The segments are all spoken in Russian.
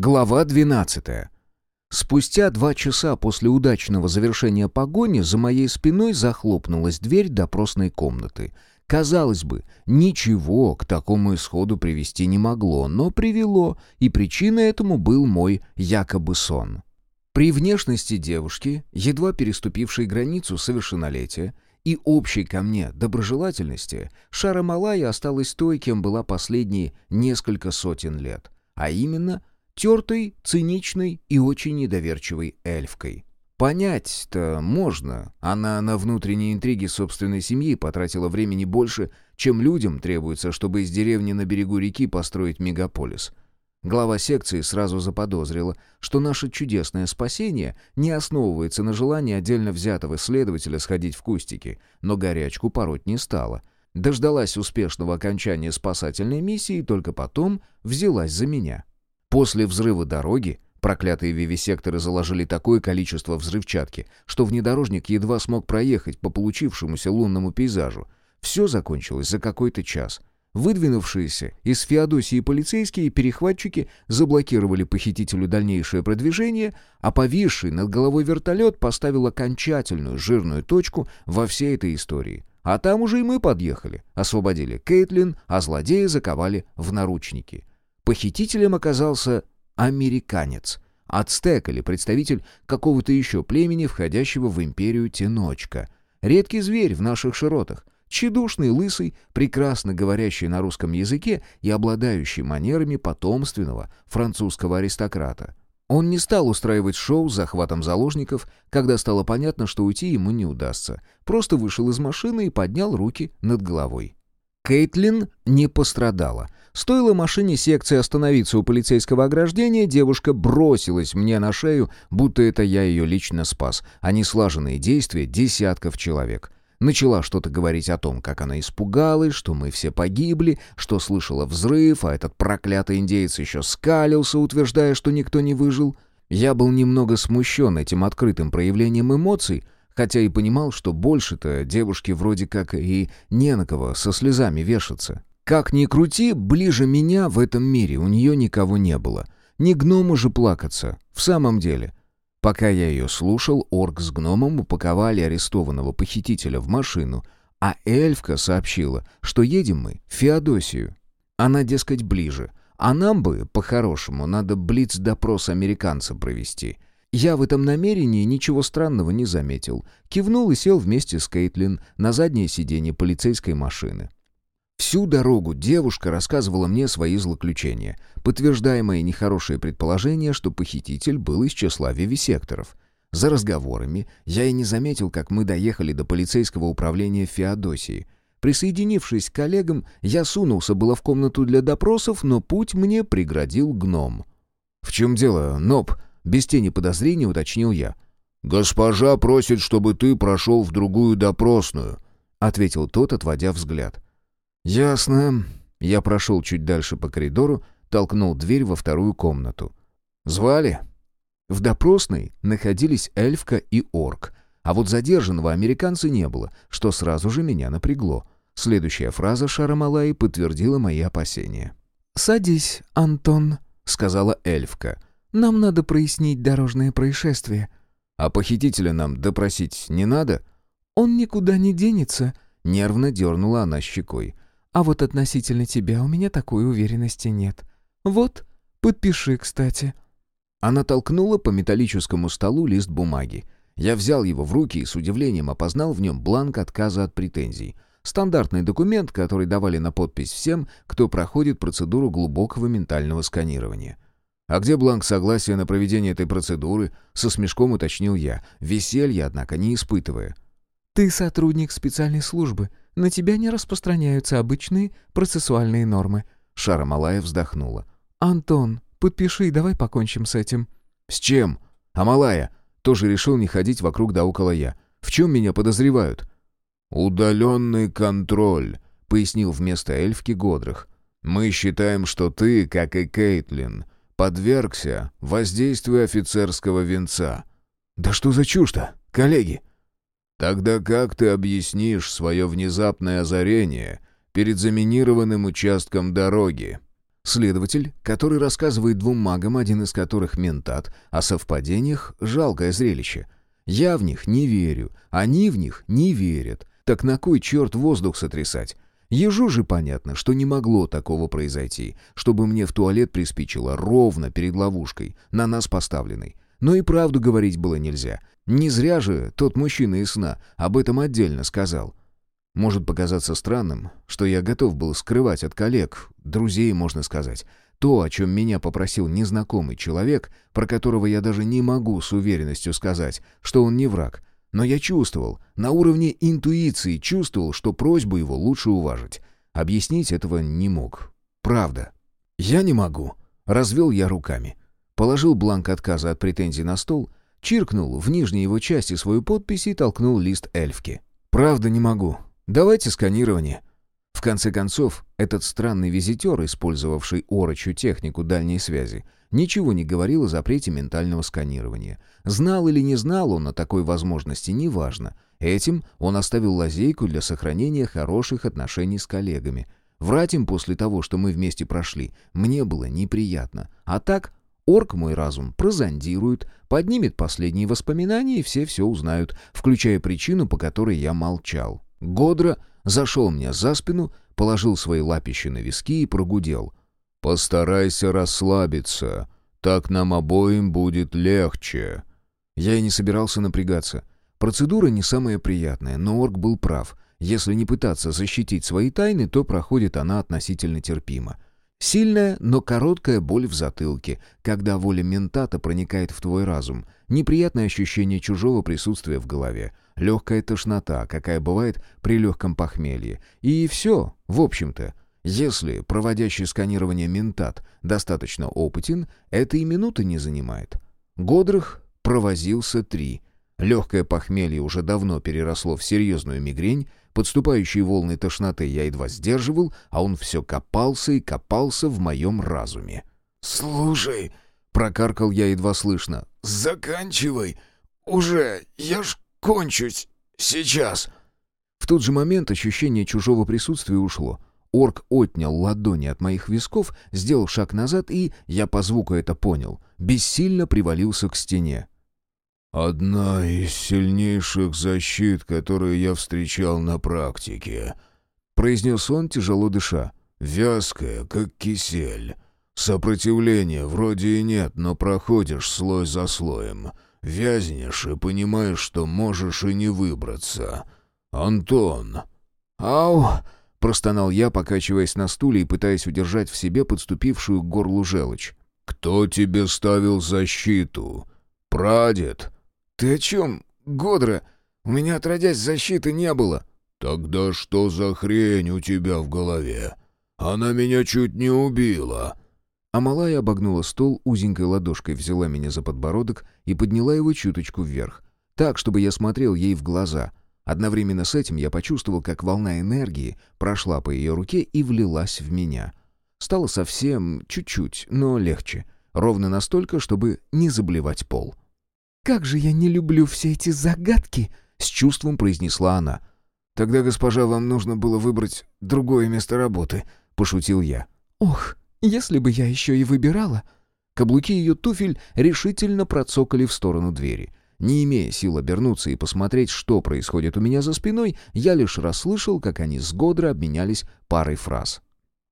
Глава 12. Спустя два часа после удачного завершения погони за моей спиной захлопнулась дверь допросной комнаты. Казалось бы, ничего к такому исходу привести не могло, но привело, и причиной этому был мой якобы сон. При внешности девушки, едва переступившей границу совершеннолетия, и общей ко мне доброжелательности, Шара Малая осталась той, кем была последние несколько сотен лет, а именно – тертой, циничной и очень недоверчивой эльфкой. Понять-то можно. Она на внутренние интриги собственной семьи потратила времени больше, чем людям требуется, чтобы из деревни на берегу реки построить мегаполис. Глава секции сразу заподозрила, что наше чудесное спасение не основывается на желании отдельно взятого следователя сходить в кустики, но горячку пороть не стала. Дождалась успешного окончания спасательной миссии и только потом взялась за меня. После взрыва дороги проклятые вивисекторы заложили такое количество взрывчатки, что внедорожник едва смог проехать по получившемуся лунному пейзажу. Все закончилось за какой-то час. Выдвинувшиеся из Феодосии полицейские перехватчики заблокировали похитителю дальнейшее продвижение, а повисший над головой вертолет поставил окончательную жирную точку во всей этой истории. А там уже и мы подъехали, освободили Кейтлин, а злодея заковали в наручники. Похитителем оказался американец, ацтек или представитель какого-то еще племени, входящего в империю Теночка. Редкий зверь в наших широтах, тщедушный, лысый, прекрасно говорящий на русском языке и обладающий манерами потомственного французского аристократа. Он не стал устраивать шоу с захватом заложников, когда стало понятно, что уйти ему не удастся. Просто вышел из машины и поднял руки над головой. Кейтлин не пострадала. Стоило машине секции остановиться у полицейского ограждения, девушка бросилась мне на шею, будто это я ее лично спас, а не слаженные действия десятков человек. Начала что-то говорить о том, как она испугалась, что мы все погибли, что слышала взрыв, а этот проклятый индеец еще скалился, утверждая, что никто не выжил. Я был немного смущен этим открытым проявлением эмоций, хотя и понимал, что больше-то девушке вроде как и не на кого со слезами вешаться. Как ни крути, ближе меня в этом мире у нее никого не было. Ни гному же плакаться. В самом деле. Пока я ее слушал, орк с гномом упаковали арестованного похитителя в машину, а эльфка сообщила, что едем мы в Феодосию. Она, дескать, ближе. А нам бы, по-хорошему, надо блиц-допрос американца провести — я в этом намерении ничего странного не заметил. Кивнул и сел вместе с Кейтлин на заднее сиденье полицейской машины. Всю дорогу девушка рассказывала мне свои злоключения, подтверждая мои нехорошие предположения, что похититель был из числа вивисекторов. За разговорами я и не заметил, как мы доехали до полицейского управления Феодосии. Присоединившись к коллегам, я сунулся было в комнату для допросов, но путь мне преградил гном. «В чем дело, Ноб?» Без тени подозрения уточнил я. «Госпожа просит, чтобы ты прошел в другую допросную», — ответил тот, отводя взгляд. «Ясно». Я прошел чуть дальше по коридору, толкнул дверь во вторую комнату. «Звали?» В допросной находились эльфка и орк, а вот задержанного американца не было, что сразу же меня напрягло. Следующая фраза Шарамалаи подтвердила мои опасения. «Садись, Антон», — сказала эльфка. Нам надо прояснить дорожное происшествие». «А похитителя нам допросить не надо?» «Он никуда не денется», — нервно дернула она щекой. «А вот относительно тебя у меня такой уверенности нет. Вот, подпиши, кстати». Она толкнула по металлическому столу лист бумаги. Я взял его в руки и с удивлением опознал в нем бланк отказа от претензий. Стандартный документ, который давали на подпись всем, кто проходит процедуру глубокого ментального сканирования. «А где бланк согласия на проведение этой процедуры?» — со смешком уточнил я, веселья, однако, не испытывая. «Ты сотрудник специальной службы. На тебя не распространяются обычные процессуальные нормы». Шара Малая вздохнула. «Антон, подпиши и давай покончим с этим». «С чем? А Малая?» Тоже решил не ходить вокруг да около я. «В чем меня подозревают?» «Удаленный контроль», — пояснил вместо эльфки Годрых. «Мы считаем, что ты, как и Кейтлин, — подвергся воздействию офицерского венца. «Да что за чушь-то, коллеги?» «Тогда как ты объяснишь свое внезапное озарение перед заминированным участком дороги?» Следователь, который рассказывает двум магам, один из которых ментат, о совпадениях — жалкое зрелище. Я в них не верю, они в них не верят. Так на кой черт воздух сотрясать? Ежу же понятно, что не могло такого произойти, чтобы мне в туалет приспичило ровно перед ловушкой, на нас поставленной. Но и правду говорить было нельзя. Не зря же тот мужчина из сна об этом отдельно сказал. Может показаться странным, что я готов был скрывать от коллег, друзей, можно сказать, то, о чем меня попросил незнакомый человек, про которого я даже не могу с уверенностью сказать, что он не враг. Но я чувствовал, на уровне интуиции чувствовал, что просьбу его лучше уважить. Объяснить этого не мог. Правда. «Я не могу», — развел я руками. Положил бланк отказа от претензий на стол, чиркнул в нижней его части свою подпись и толкнул лист эльфки. «Правда не могу. Давайте сканирование». В конце концов, этот странный визитер, использовавший орочью технику дальней связи, ничего не говорил о запрете ментального сканирования. Знал или не знал он о такой возможности, неважно. Этим он оставил лазейку для сохранения хороших отношений с коллегами. Врать им после того, что мы вместе прошли, мне было неприятно. А так Орк мой разум прозондирует, поднимет последние воспоминания, и все все узнают, включая причину, по которой я молчал. Годро зашел мне за спину, положил свои лапищи на виски и прогудел. «Постарайся расслабиться, так нам обоим будет легче». Я и не собирался напрягаться. Процедура не самая приятная, но орк был прав. Если не пытаться защитить свои тайны, то проходит она относительно терпимо. Сильная, но короткая боль в затылке, когда воля ментата проникает в твой разум. Неприятное ощущение чужого присутствия в голове. Легкая тошнота, какая бывает при легком похмелье. И все, в общем-то. Если проводящий сканирование ментат достаточно опытен, это и минуты не занимает. Годрых провозился три. Легкое похмелье уже давно переросло в серьезную мигрень, Подступающие волны тошноты я едва сдерживал, а он все копался и копался в моем разуме. «Слушай», — прокаркал я едва слышно, — «заканчивай. Уже, я ж кончусь. Сейчас». В тот же момент ощущение чужого присутствия ушло. Орк отнял ладони от моих висков, сделал шаг назад и, я по звуку это понял, бессильно привалился к стене. «Одна из сильнейших защит, которые я встречал на практике», — произнес он, тяжело дыша. «Вязкая, как кисель. Сопротивления вроде и нет, но проходишь слой за слоем. Вязнешь и понимаешь, что можешь и не выбраться. Антон!» «Ау!» — простонал я, покачиваясь на стуле и пытаясь удержать в себе подступившую к горлу желчь. «Кто тебе ставил защиту? Прадед?» «Ты о чем, Годра? У меня отродясь защиты не было». «Тогда что за хрень у тебя в голове? Она меня чуть не убила». А малая обогнула стол, узенькой ладошкой взяла меня за подбородок и подняла его чуточку вверх, так, чтобы я смотрел ей в глаза. Одновременно с этим я почувствовал, как волна энергии прошла по ее руке и влилась в меня. Стало совсем чуть-чуть, но легче. Ровно настолько, чтобы не заблевать пол. «Как же я не люблю все эти загадки!» — с чувством произнесла она. «Тогда, госпожа, вам нужно было выбрать другое место работы», — пошутил я. «Ох, если бы я еще и выбирала...» Каблуки ее туфель решительно процокали в сторону двери. Не имея сил обернуться и посмотреть, что происходит у меня за спиной, я лишь расслышал, как они с Годро обменялись парой фраз.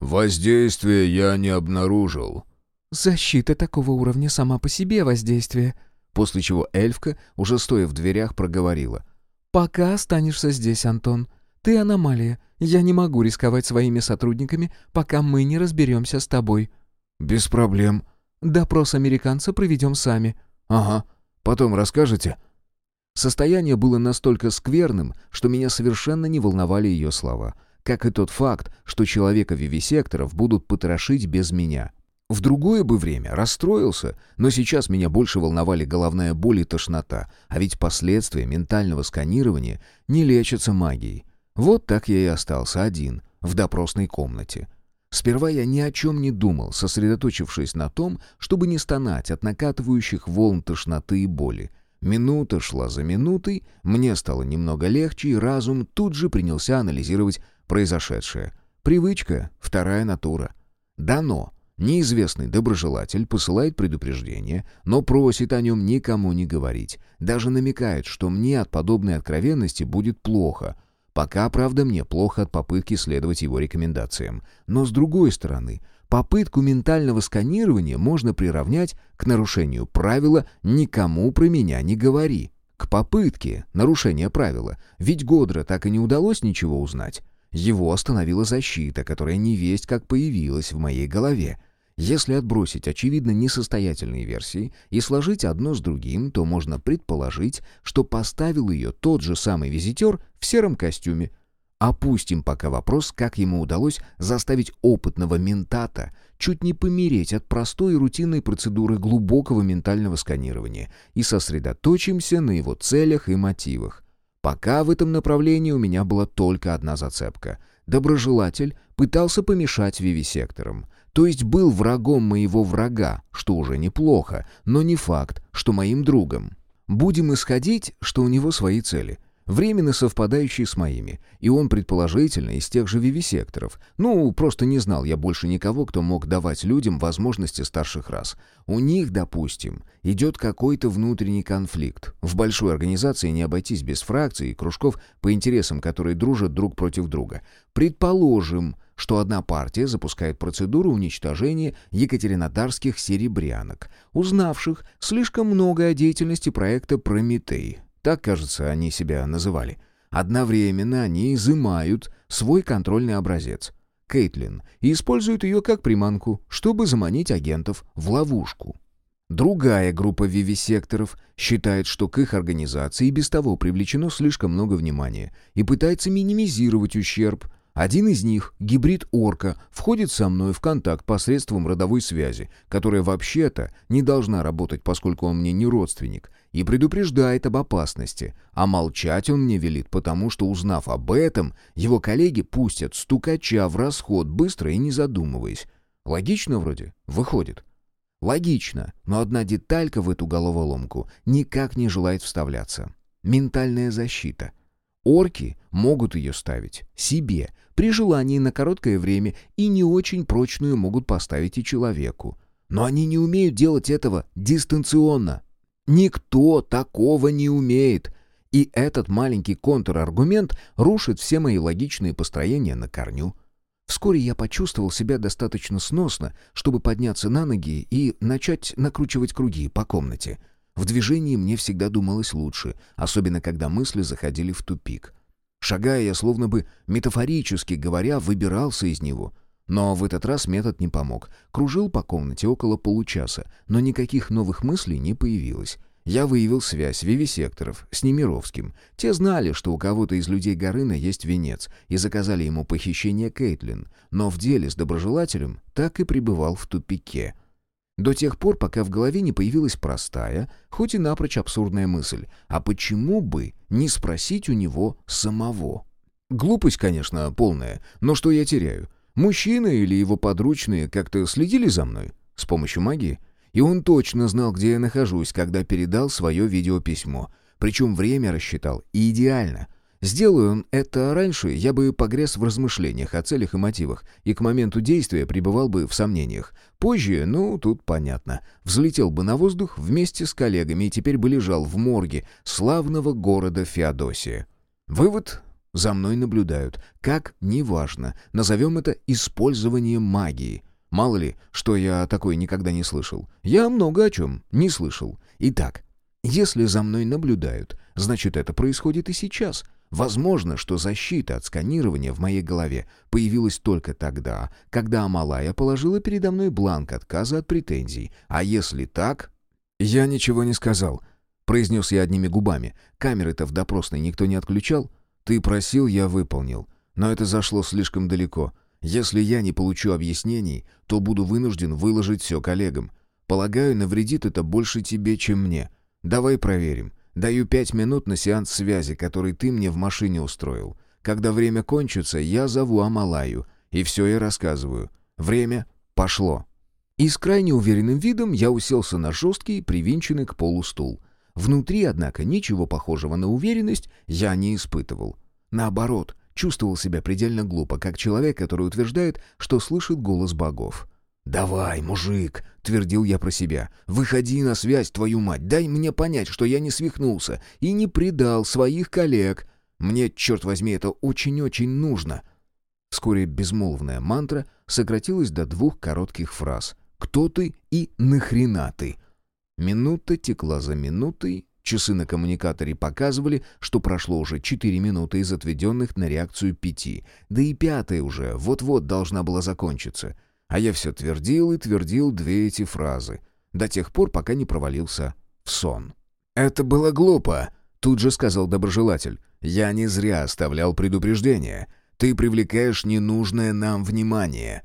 «Воздействие я не обнаружил». «Защита такого уровня сама по себе воздействие», После чего эльфка, уже стоя в дверях, проговорила. «Пока останешься здесь, Антон. Ты аномалия. Я не могу рисковать своими сотрудниками, пока мы не разберемся с тобой». «Без проблем». «Допрос американца проведем сами». «Ага. Потом расскажете?» Состояние было настолько скверным, что меня совершенно не волновали ее слова. Как и тот факт, что человека вивисекторов будут потрошить без меня. В другое бы время расстроился, но сейчас меня больше волновали головная боль и тошнота, а ведь последствия ментального сканирования не лечатся магией. Вот так я и остался один, в допросной комнате. Сперва я ни о чем не думал, сосредоточившись на том, чтобы не стонать от накатывающих волн тошноты и боли. Минута шла за минутой, мне стало немного легче, и разум тут же принялся анализировать произошедшее. Привычка, вторая натура. Дано Неизвестный доброжелатель посылает предупреждение, но просит о нем никому не говорить. Даже намекает, что мне от подобной откровенности будет плохо. Пока, правда, мне плохо от попытки следовать его рекомендациям. Но с другой стороны, попытку ментального сканирования можно приравнять к нарушению правила «никому про меня не говори». К попытке нарушения правила, ведь Годра так и не удалось ничего узнать. Его остановила защита, которая не весть как появилась в моей голове. Если отбросить очевидно несостоятельные версии и сложить одно с другим, то можно предположить, что поставил ее тот же самый визитер в сером костюме. Опустим пока вопрос, как ему удалось заставить опытного ментата чуть не помереть от простой и рутинной процедуры глубокого ментального сканирования и сосредоточимся на его целях и мотивах. Пока в этом направлении у меня была только одна зацепка. Доброжелатель пытался помешать вивисекторам. То есть был врагом моего врага, что уже неплохо, но не факт, что моим другом. Будем исходить, что у него свои цели — временно совпадающие с моими, и он, предположительно, из тех же вивисекторов. Ну, просто не знал я больше никого, кто мог давать людям возможности старших рас. У них, допустим, идет какой-то внутренний конфликт. В большой организации не обойтись без фракций и кружков по интересам, которые дружат друг против друга. Предположим, что одна партия запускает процедуру уничтожения екатеринодарских серебрянок, узнавших слишком много о деятельности проекта «Прометей». Так, кажется, они себя называли. Одновременно они изымают свой контрольный образец. Кейтлин, и используют ее как приманку, чтобы заманить агентов в ловушку. Другая группа вивисекторов считает, что к их организации и без того привлечено слишком много внимания и пытается минимизировать ущерб – один из них, гибрид орка, входит со мной в контакт посредством родовой связи, которая вообще-то не должна работать, поскольку он мне не родственник, и предупреждает об опасности, а молчать он мне велит, потому что, узнав об этом, его коллеги пустят стукача в расход быстро и не задумываясь. Логично вроде? Выходит. Логично, но одна деталька в эту головоломку никак не желает вставляться. Ментальная защита — Орки могут ее ставить себе, при желании на короткое время, и не очень прочную могут поставить и человеку. Но они не умеют делать этого дистанционно. Никто такого не умеет. И этот маленький контраргумент рушит все мои логичные построения на корню. Вскоре я почувствовал себя достаточно сносно, чтобы подняться на ноги и начать накручивать круги по комнате — в движении мне всегда думалось лучше, особенно когда мысли заходили в тупик. Шагая, я словно бы, метафорически говоря, выбирался из него. Но в этот раз метод не помог. Кружил по комнате около получаса, но никаких новых мыслей не появилось. Я выявил связь вивисекторов с Немировским. Те знали, что у кого-то из людей Горына есть венец, и заказали ему похищение Кейтлин, но в деле с доброжелателем так и пребывал в тупике — до тех пор, пока в голове не появилась простая, хоть и напрочь абсурдная мысль, а почему бы не спросить у него самого? Глупость, конечно, полная, но что я теряю? Мужчина или его подручные как-то следили за мной? С помощью магии? И он точно знал, где я нахожусь, когда передал свое видеописьмо. Причем время рассчитал идеально — Сделаю он это раньше, я бы погряз в размышлениях о целях и мотивах, и к моменту действия пребывал бы в сомнениях. Позже, ну, тут понятно, взлетел бы на воздух вместе с коллегами и теперь бы лежал в морге славного города Феодосия. Вывод за мной наблюдают. Как, неважно. Назовем это использованием магии. Мало ли, что я такое никогда не слышал. Я много о чем не слышал. Итак, если за мной наблюдают, значит, это происходит и сейчас. Возможно, что защита от сканирования в моей голове появилась только тогда, когда Амалая положила передо мной бланк отказа от претензий. А если так... «Я ничего не сказал», — произнес я одними губами. «Камеры-то в допросной никто не отключал. Ты просил, я выполнил. Но это зашло слишком далеко. Если я не получу объяснений, то буду вынужден выложить все коллегам. Полагаю, навредит это больше тебе, чем мне. Давай проверим. Даю пять минут на сеанс связи, который ты мне в машине устроил. Когда время кончится, я зову Амалаю, и все я рассказываю. Время пошло». И с крайне уверенным видом я уселся на жесткий, привинченный к полу стул. Внутри, однако, ничего похожего на уверенность я не испытывал. Наоборот, чувствовал себя предельно глупо, как человек, который утверждает, что слышит голос богов. «Давай, мужик!» — твердил я про себя. «Выходи на связь, твою мать! Дай мне понять, что я не свихнулся и не предал своих коллег! Мне, черт возьми, это очень-очень нужно!» Вскоре безмолвная мантра сократилась до двух коротких фраз. «Кто ты?» и «Нахрена ты?» Минута текла за минутой, часы на коммуникаторе показывали, что прошло уже четыре минуты из отведенных на реакцию пяти, да и пятая уже вот-вот должна была закончиться. А я все твердил и твердил две эти фразы, до тех пор, пока не провалился в сон. «Это было глупо», — тут же сказал доброжелатель. «Я не зря оставлял предупреждение. Ты привлекаешь ненужное нам внимание».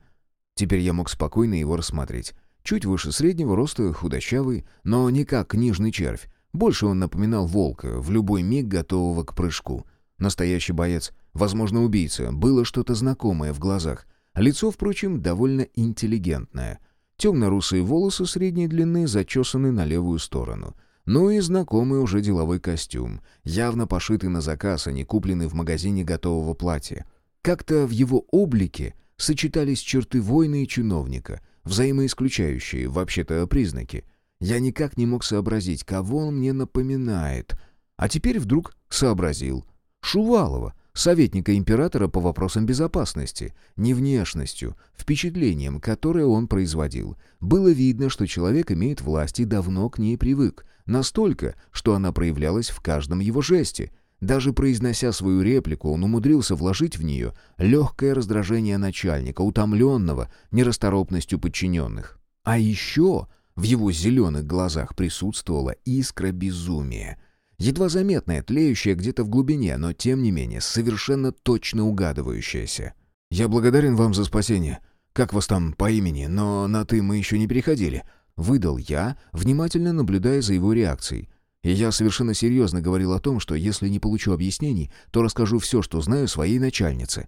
Теперь я мог спокойно его рассмотреть. Чуть выше среднего роста, худощавый, но не как книжный червь. Больше он напоминал волка, в любой миг готового к прыжку. Настоящий боец, возможно, убийца. Было что-то знакомое в глазах. Лицо, впрочем, довольно интеллигентное. Темно-русые волосы средней длины зачесаны на левую сторону. Ну и знакомый уже деловой костюм, явно пошитый на заказ, а не купленный в магазине готового платья. Как-то в его облике сочетались черты воина и чиновника, взаимоисключающие, вообще-то, признаки. Я никак не мог сообразить, кого он мне напоминает. А теперь вдруг сообразил. Шувалова, советника императора по вопросам безопасности, не внешностью, впечатлением, которое он производил. Было видно, что человек имеет власть и давно к ней привык, настолько, что она проявлялась в каждом его жесте — даже произнося свою реплику, он умудрился вложить в нее легкое раздражение начальника, утомленного нерасторопностью подчиненных. А еще в его зеленых глазах присутствовала искра безумия. Едва заметная, тлеющая где-то в глубине, но тем не менее совершенно точно угадывающаяся. «Я благодарен вам за спасение. Как вас там по имени, но на «ты» мы еще не переходили», — выдал я, внимательно наблюдая за его реакцией. И я совершенно серьезно говорил о том, что если не получу объяснений, то расскажу все, что знаю своей начальнице.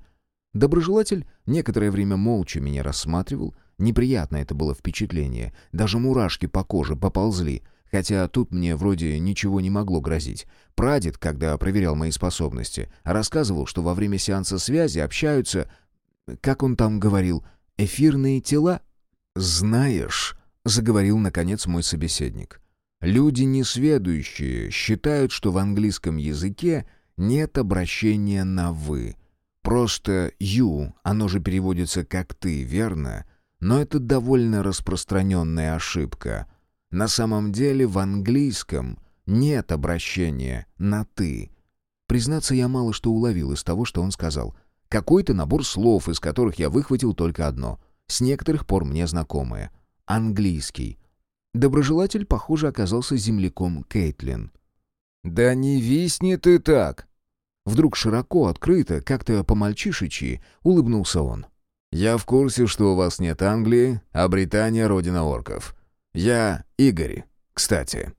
Доброжелатель некоторое время молча меня рассматривал. Неприятно это было впечатление. Даже мурашки по коже поползли. Хотя тут мне вроде ничего не могло грозить. Прадед, когда проверял мои способности, рассказывал, что во время сеанса связи общаются... Как он там говорил? Эфирные тела? «Знаешь», — заговорил, наконец, мой собеседник, — Люди несведущие считают, что в английском языке нет обращения на «вы». Просто «you», оно же переводится как «ты», верно? Но это довольно распространенная ошибка. На самом деле в английском нет обращения на «ты». Признаться, я мало что уловил из того, что он сказал. Какой-то набор слов, из которых я выхватил только одно. С некоторых пор мне знакомое. Английский. Доброжелатель, похоже, оказался земляком Кейтлин. «Да не висни ты так!» Вдруг широко, открыто, как-то по-мальчишечьи, улыбнулся он. «Я в курсе, что у вас нет Англии, а Британия — родина орков. Я Игорь, кстати».